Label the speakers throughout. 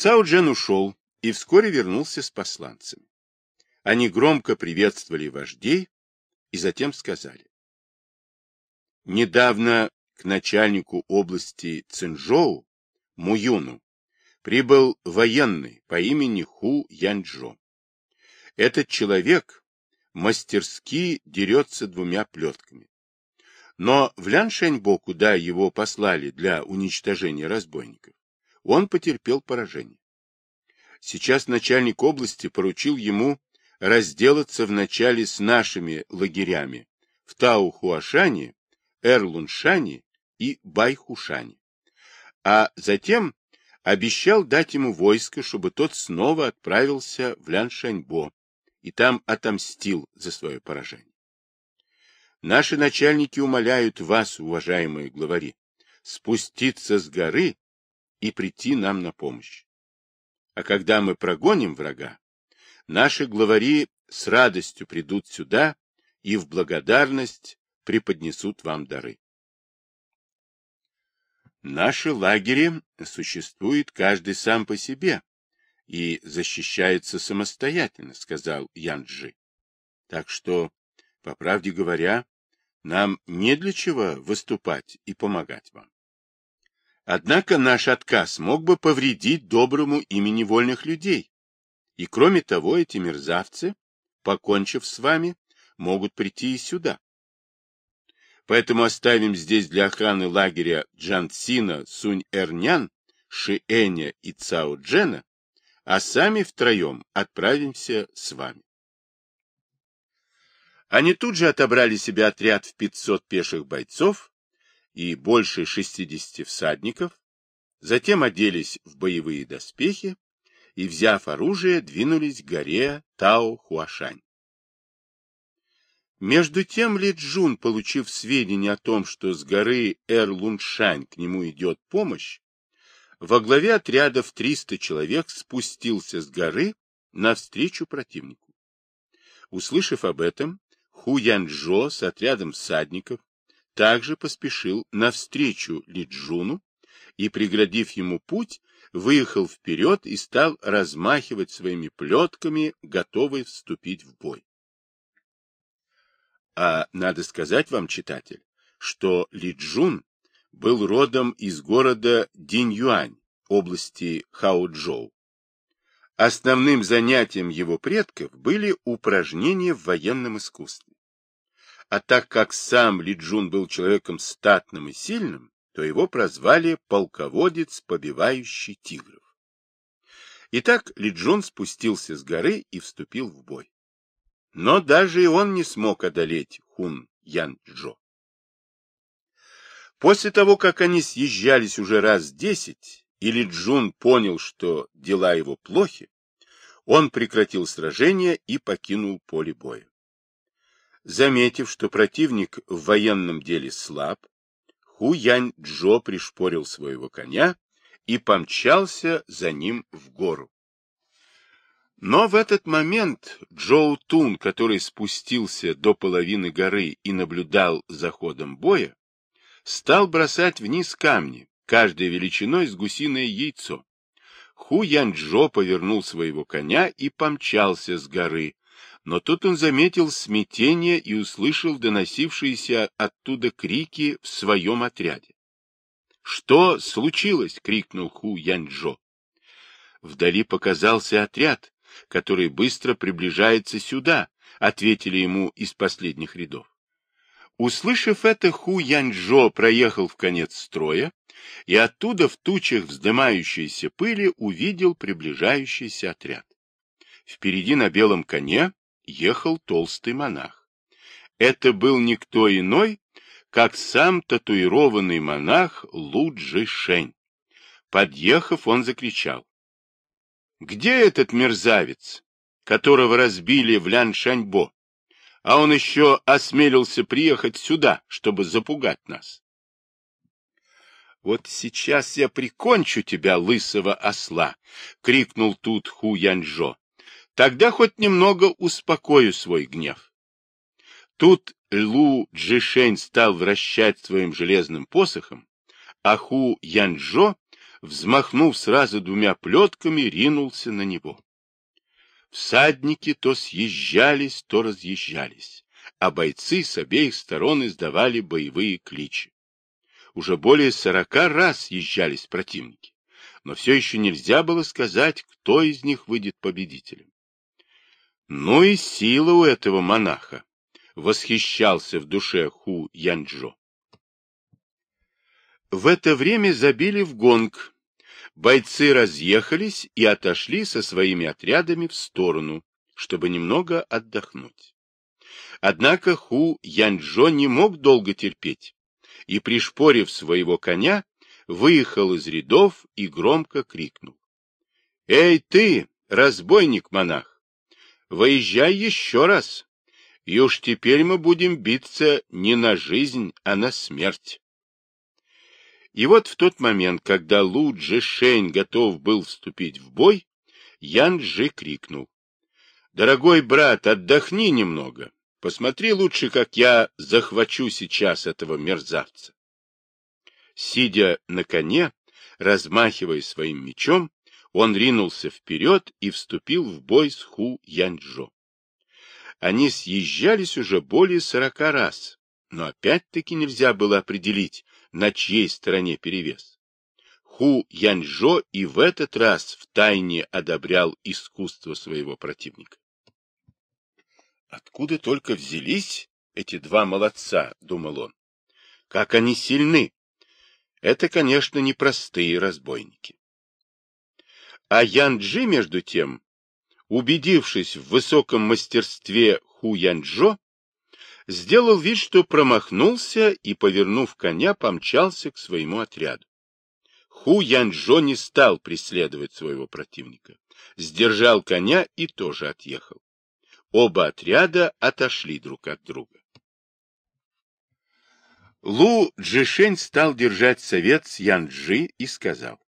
Speaker 1: Цао Джен ушел и вскоре вернулся с посланцами. Они громко приветствовали вождей и затем сказали. Недавно к начальнику области Цинжоу, Муюну, прибыл военный по имени Ху Янчжо. Этот человек мастерски дерется двумя плетками. Но в Ляншаньбо, куда его послали для уничтожения разбойников, он потерпел поражение. Сейчас начальник области поручил ему разделаться вначале с нашими лагерями в Таухуашане, Эрлуншане и Байхушане, а затем обещал дать ему войско, чтобы тот снова отправился в Ляншаньбо и там отомстил за свое поражение. Наши начальники умоляют вас, уважаемые главари, спуститься с горы и прийти нам на помощь. А когда мы прогоним врага, наши главари с радостью придут сюда и в благодарность преподнесут вам дары. Наши лагеря существуют каждый сам по себе и защищается самостоятельно, сказал Янджи. Так что, по правде говоря, нам не для чего выступать и помогать вам. Однако наш отказ мог бы повредить доброму имени вольных людей. И кроме того, эти мерзавцы, покончив с вами, могут прийти и сюда. Поэтому оставим здесь для охраны лагеря Джансина, Сунь-Эрнян, Шиэня и Цао Джена, а сами втроем отправимся с вами. Они тут же отобрали себе отряд в 500 пеших бойцов и больше 60 всадников, затем оделись в боевые доспехи и, взяв оружие, двинулись к горе Тао-Хуашань. Между тем Ли Джун, получив сведения о том, что с горы Эр-Луншань к нему идет помощь, во главе отряда в 300 человек спустился с горы навстречу противнику. Услышав об этом, Ху Янчжо с отрядом всадников также поспешил навстречу Лиджуну и, преградив ему путь, выехал вперед и стал размахивать своими плетками, готовый вступить в бой. А надо сказать вам, читатель, что Лиджун был родом из города Диньюань, области Хаоджоу. Основным занятием его предков были упражнения в военном искусстве. А так как сам Лиджун был человеком статным и сильным, то его прозвали полководец, побивающий тигров. Итак, Лиджун спустился с горы и вступил в бой. Но даже и он не смог одолеть Хун Ян-Джо. После того, как они съезжались уже раз десять, и Лиджун понял, что дела его плохи, он прекратил сражение и покинул поле боя. Заметив, что противник в военном деле слаб, Ху Янь Джо пришпорил своего коня и помчался за ним в гору. Но в этот момент Джоу Тун, который спустился до половины горы и наблюдал за ходом боя, стал бросать вниз камни, каждой величиной с гусиное яйцо. Ху Янчжо повернул своего коня и помчался с горы, но тут он заметил смятение и услышал доносившиеся оттуда крики в своем отряде. «Что случилось?» — крикнул Ху Янчжо. Вдали показался отряд, который быстро приближается сюда, — ответили ему из последних рядов. Услышав это, Ху Янчжо проехал в конец строя и оттуда в тучах вздымающейся пыли увидел приближающийся отряд. Впереди на белом коне ехал толстый монах. Это был никто иной, как сам татуированный монах Луджи Шень. Подъехав, он закричал. «Где этот мерзавец, которого разбили в Ляншаньбо? А он еще осмелился приехать сюда, чтобы запугать нас». «Вот сейчас я прикончу тебя, лысого осла!» — крикнул тут Ху Яньжо. Тогда хоть немного успокою свой гнев. Тут Лу Джишень стал вращать своим железным посохом, а Ху Янчжо взмахнув сразу двумя плетками, ринулся на него. Всадники то съезжались, то разъезжались, а бойцы с обеих сторон издавали боевые кличи. Уже более сорока раз съезжались противники, но все еще нельзя было сказать, кто из них выйдет победителем. Ну и сила у этого монаха, восхищался в душе Ху Янчжо. В это время забили в гонг. Бойцы разъехались и отошли со своими отрядами в сторону, чтобы немного отдохнуть. Однако Ху Янчжо не мог долго терпеть и, пришпорив своего коня, выехал из рядов и громко крикнул. — Эй ты, разбойник-монах, выезжай еще раз, и уж теперь мы будем биться не на жизнь, а на смерть. И вот в тот момент, когда Лу Джишень готов был вступить в бой, Ян Джи крикнул. — Дорогой брат, отдохни немного. Посмотри лучше, как я захвачу сейчас этого мерзавца. Сидя на коне, размахивая своим мечом, он ринулся вперед и вступил в бой с Ху Янчжо. Они съезжались уже более сорока раз, но опять-таки нельзя было определить, на чьей стороне перевес. Ху Яньжо и в этот раз втайне одобрял искусство своего противника. Откуда только взялись эти два молодца, думал он. Как они сильны! Это, конечно, непростые разбойники. А Янджи, между тем, убедившись в высоком мастерстве Ху Янджо, сделал вид, что промахнулся и, повернув коня, помчался к своему отряду. Ху Янчжо не стал преследовать своего противника, сдержал коня и тоже отъехал. Оба отряда отошли друг от друга. Лу Джишень стал держать совет с Янджи и сказал,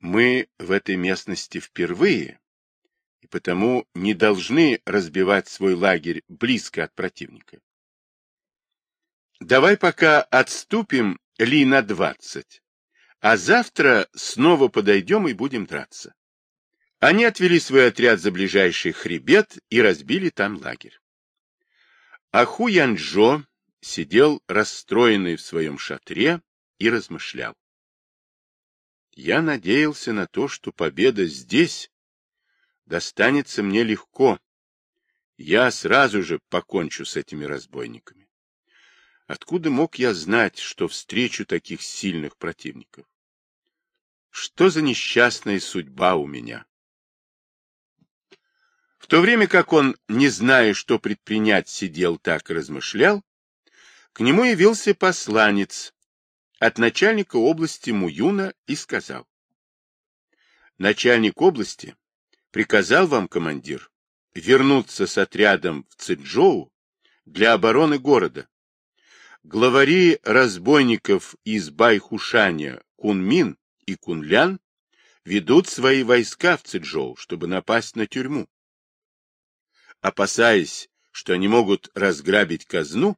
Speaker 1: «Мы в этой местности впервые, и потому не должны разбивать свой лагерь близко от противника. Давай пока отступим ли на двадцать, а завтра снова подойдем и будем драться. Они отвели свой отряд за ближайший хребет и разбили там лагерь. А Ху Янчжо сидел расстроенный в своем шатре и размышлял. Я надеялся на то, что победа здесь достанется мне легко. Я сразу же покончу с этими разбойниками. Откуда мог я знать, что встречу таких сильных противников? Что за несчастная судьба у меня? В то время как он, не зная, что предпринять, сидел так и размышлял, к нему явился посланец от начальника области Муюна и сказал. Начальник области приказал вам, командир, вернуться с отрядом в Цзэчжоу для обороны города. Главари разбойников из Байхушаня Кунмин и Кунлян ведут свои войска в Цзэчжоу, чтобы напасть на тюрьму. Опасаясь, что они могут разграбить казну,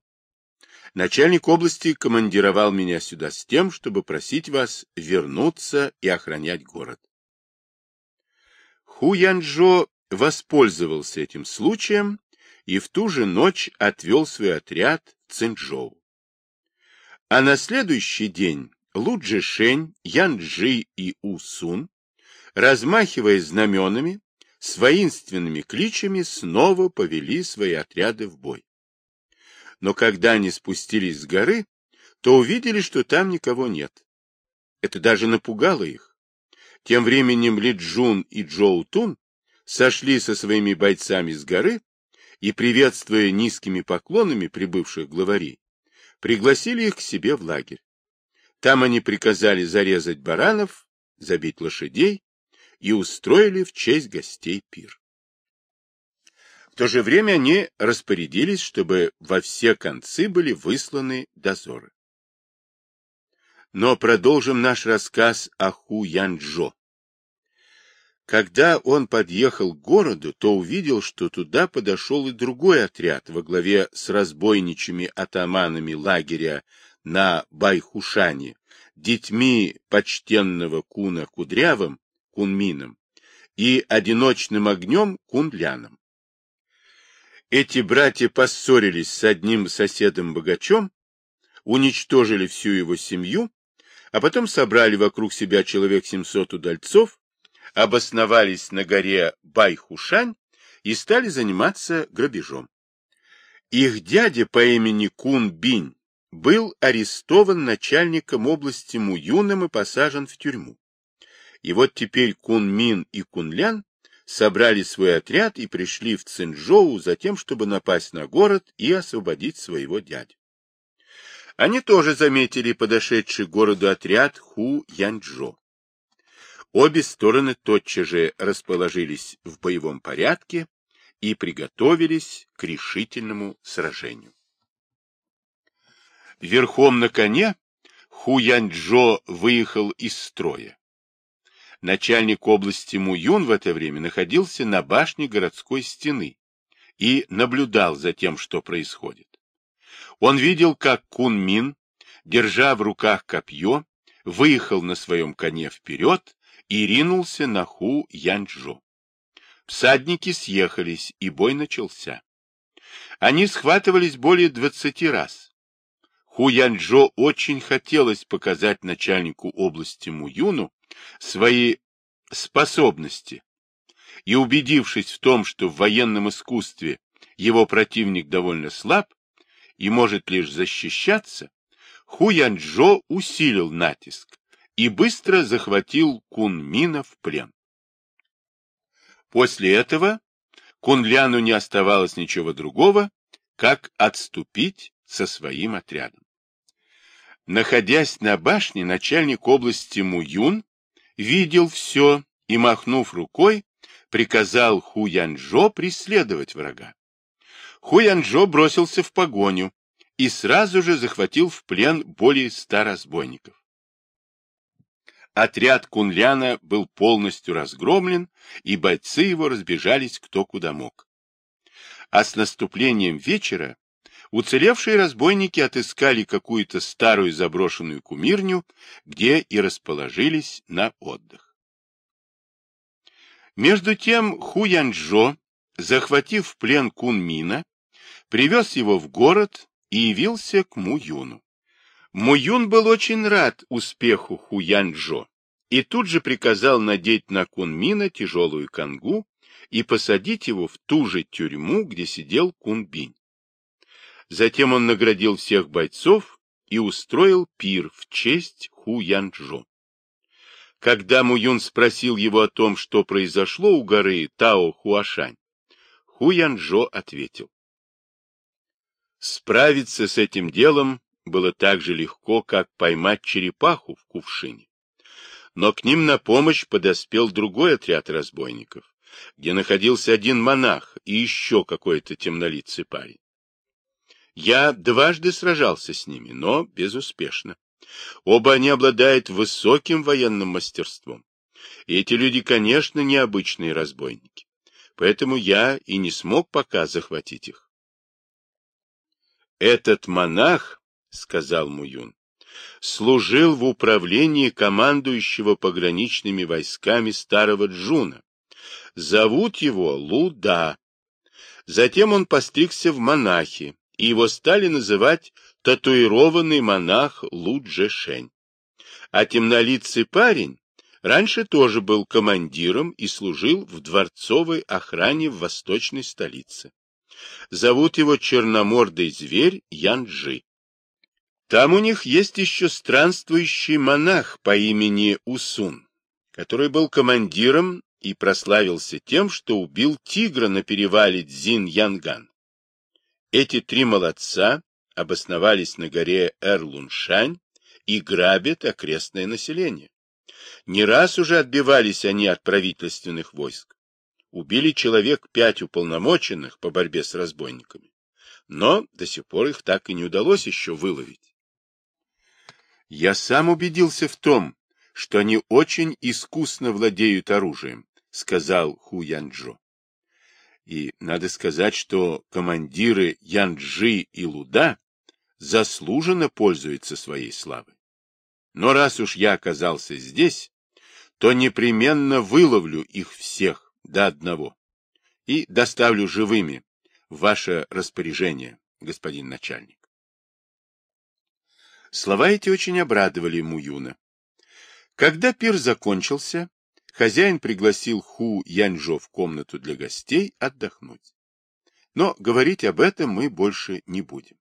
Speaker 1: начальник области командировал меня сюда с тем, чтобы просить вас вернуться и охранять город. Ху Янчжо воспользовался этим случаем и в ту же ночь отвел свой отряд Цинчжоу. А на следующий день Лу Джишень, Янджи и Усун, размахивая знаменами, с воинственными кличами снова повели свои отряды в бой. Но когда они спустились с горы, то увидели, что там никого нет. Это даже напугало их. Тем временем Ли Джун и Джоу Тун сошли со своими бойцами с горы и, приветствуя низкими поклонами прибывших главарей, пригласили их к себе в лагерь. Там они приказали зарезать баранов, забить лошадей и устроили в честь гостей пир. То же время они распорядились, чтобы во все концы были высланы дозоры. Но продолжим наш рассказ о Ху Янчжо. Когда он подъехал к городу, то увидел, что туда подошел и другой отряд во главе с разбойничьими атаманами лагеря на Байхушане, детьми почтенного куна Кудрявым, кунмином, и одиночным огнем кунляном. Эти братья поссорились с одним соседом-богачом, уничтожили всю его семью, а потом собрали вокруг себя человек 700 удальцов, обосновались на горе Байхушань и стали заниматься грабежом. Их дядя по имени Кун Бинь был арестован начальником области Муюном и посажен в тюрьму. И вот теперь Кун Мин и Кун Лян собрали свой отряд и пришли в Цинжоу за тем, чтобы напасть на город и освободить своего дядю. Они тоже заметили подошедший к городу отряд Ху Янчжо. Обе стороны тотчас же расположились в боевом порядке и приготовились к решительному сражению. Верхом на коне Ху Янчжо выехал из строя. Начальник области Муюн в это время находился на башне городской стены и наблюдал за тем, что происходит. Он видел, как Кун Мин, держа в руках копье, выехал на своем коне вперед и ринулся на Ху Янчжо. Всадники съехались, и бой начался. Они схватывались более двадцати раз. Ху Янчжо очень хотелось показать начальнику области Муюну свои способности, и убедившись в том, что в военном искусстве его противник довольно слаб, и может лишь защищаться, Ху Янчжо усилил натиск и быстро захватил Кунмина в плен. После этого Кунляну не оставалось ничего другого, как отступить со своим отрядом. Находясь на башне, начальник области Муюн видел все и, махнув рукой, приказал Ху Янчжо преследовать врага. Хуянжо бросился в погоню и сразу же захватил в плен более ста разбойников. Отряд Кунляна был полностью разгромлен, и бойцы его разбежались кто куда мог. А с наступлением вечера уцелевшие разбойники отыскали какую-то старую заброшенную кумирню, где и расположились на отдых. Между тем Ху Янчжо захватив в плен Кунмина, привез его в город и явился к Муюну. Муюн был очень рад успеху Хуянчжо и тут же приказал надеть на Кунмина тяжелую кангу и посадить его в ту же тюрьму, где сидел Кунбинь. Затем он наградил всех бойцов и устроил пир в честь Хуянчжо. Когда Муюн спросил его о том, что произошло у горы Тао-Хуашань, Хуянжо ответил. Справиться с этим делом было так же легко, как поймать черепаху в кувшине. Но к ним на помощь подоспел другой отряд разбойников, где находился один монах и еще какой-то темнолицый парень. Я дважды сражался с ними, но безуспешно. Оба они обладают высоким военным мастерством. И эти люди, конечно, необычные разбойники поэтому я и не смог пока захватить их. Этот монах, — сказал Муюн, — служил в управлении командующего пограничными войсками старого Джуна. Зовут его Луда. Затем он постригся в монахи, и его стали называть татуированный монах Луджешень. А темнолицый парень Раньше тоже был командиром и служил в дворцовой охране в восточной столице. Зовут его черномордый зверь Янджи. Там у них есть еще странствующий монах по имени Усун, который был командиром и прославился тем, что убил тигра на перевале Дзин-Янган. Эти три молодца обосновались на горе Эрлуншань и грабят окрестное население. Не раз уже отбивались они от правительственных войск. Убили человек пять уполномоченных по борьбе с разбойниками. Но до сих пор их так и не удалось еще выловить. Я сам убедился в том, что они очень искусно владеют оружием, сказал Ху Янджо. И надо сказать, что командиры Янджи и Луда заслуженно пользуются своей славой. Но раз уж я оказался здесь, то непременно выловлю их всех до одного и доставлю живыми в ваше распоряжение, господин начальник. Слова эти очень обрадовали Муюна. Когда пир закончился, хозяин пригласил Ху Яньжо в комнату для гостей отдохнуть. Но говорить об этом мы больше не будем.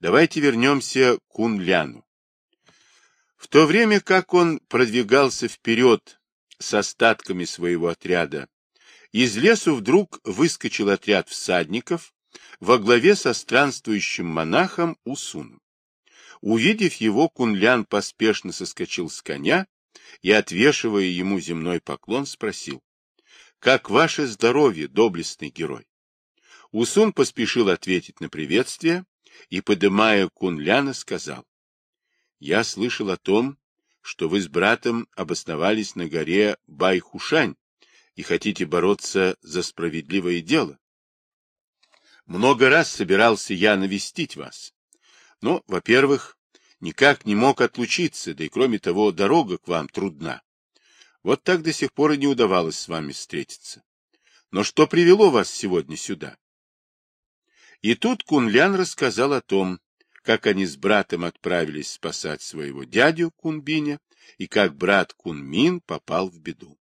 Speaker 1: Давайте вернемся к Кунляну. В то время как он продвигался вперед с остатками своего отряда, из лесу вдруг выскочил отряд всадников во главе со странствующим монахом Усуном. Увидев его, Кунлян поспешно соскочил с коня и, отвешивая ему земной поклон, спросил, «Как ваше здоровье, доблестный герой?» Усун поспешил ответить на приветствие и, подымая Кунляна, сказал, «Я слышал о том, что вы с братом обосновались на горе Байхушань и хотите бороться за справедливое дело. Много раз собирался я навестить вас, но, во-первых, никак не мог отлучиться, да и кроме того, дорога к вам трудна. Вот так до сих пор и не удавалось с вами встретиться. Но что привело вас сегодня сюда? И тут Кунлян рассказал о том, как они с братом отправились спасать своего дядю Кунбиня, и как брат Кунмин попал в беду.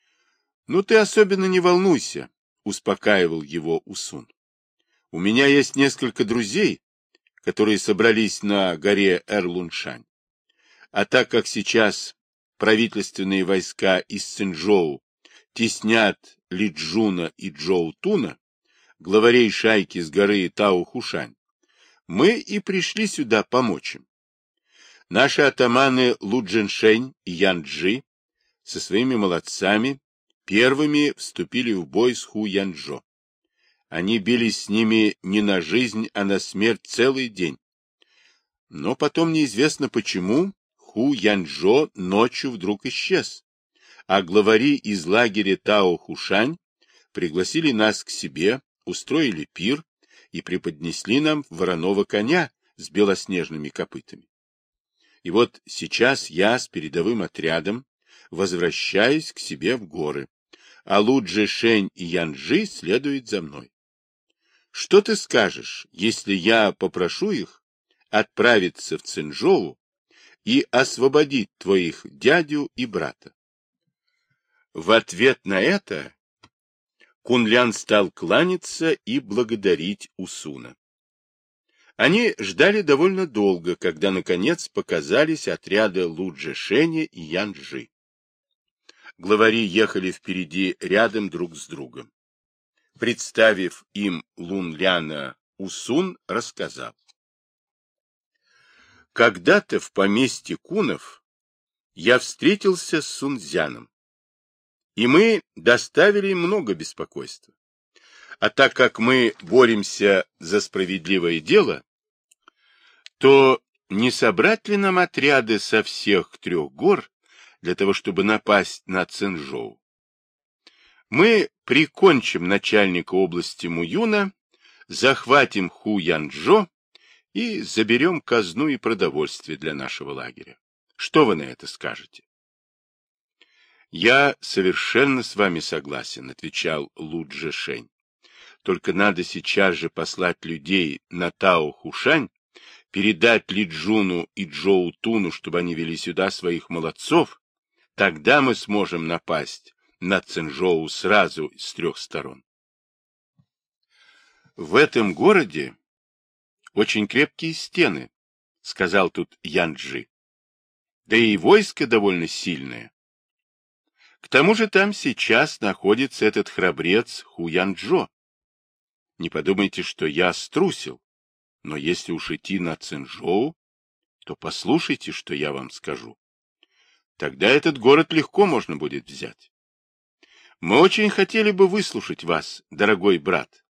Speaker 1: — Ну, ты особенно не волнуйся, — успокаивал его Усун. — У меня есть несколько друзей, которые собрались на горе Эрлуншань. А так как сейчас правительственные войска из Цинжоу теснят Лиджуна и Джоутуна, главарей шайки с горы Тао-Хушань, мы и пришли сюда помочь им. Наши атаманы Луджиншень и Янджи со своими молодцами первыми вступили в бой с Ху Янджо. Они бились с ними не на жизнь, а на смерть целый день. Но потом неизвестно почему Ху Янжо ночью вдруг исчез, а главари из лагеря Тао Хушань пригласили нас к себе, устроили пир и преподнесли нам вороного коня с белоснежными копытами. И вот сейчас я с передовым отрядом возвращаюсь к себе в горы, а Луджи Шень и Янжи следуют за мной. Что ты скажешь, если я попрошу их отправиться в Цинжоу и освободить твоих дядю и брата? В ответ на это Кунлян стал кланяться и благодарить Усуна. Они ждали довольно долго, когда, наконец, показались отряды Луджи Шеня и Янжи. Главари ехали впереди рядом друг с другом. Представив им Лунляна, Усун рассказал. Когда-то в поместье Кунов я встретился с Сунцзяном, и мы доставили много беспокойства. А так как мы боремся за справедливое дело, то не собрать ли нам отряды со всех трех гор для того, чтобы напасть на Цинжоу? Мы прикончим начальника области Муюна, захватим Ху Янчжо и заберем казну и продовольствие для нашего лагеря. Что вы на это скажете? Я совершенно с вами согласен, отвечал Луджи Шень. Только надо сейчас же послать людей на Тао Хушань, передать Лиджуну и Джоу Туну, чтобы они вели сюда своих молодцов, тогда мы сможем напасть на Цинжоу сразу с трех сторон. В этом городе очень крепкие стены, сказал тут Янджи. Да и войско довольно сильное. К тому же там сейчас находится этот храбрец Хуянджо. Не подумайте, что я струсил, но если уж идти на Цинжоу, то послушайте, что я вам скажу. Тогда этот город легко можно будет взять. Мы очень хотели бы выслушать вас, дорогой брат,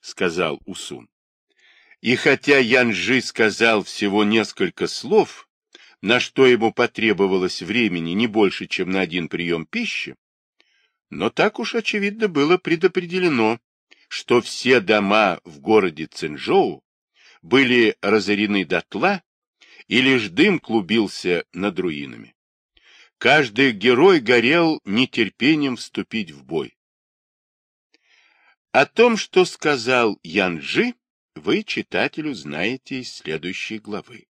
Speaker 1: сказал Усун. И хотя Янжи сказал всего несколько слов, на что ему потребовалось времени не больше, чем на один прием пищи, но так уж очевидно было предопределено, что все дома в городе Цинжоу были разорены дотла, и лишь дым клубился над руинами. Каждый герой горел нетерпением вступить в бой. О том, что сказал Янжи, вы, читателю, знаете из следующей главы.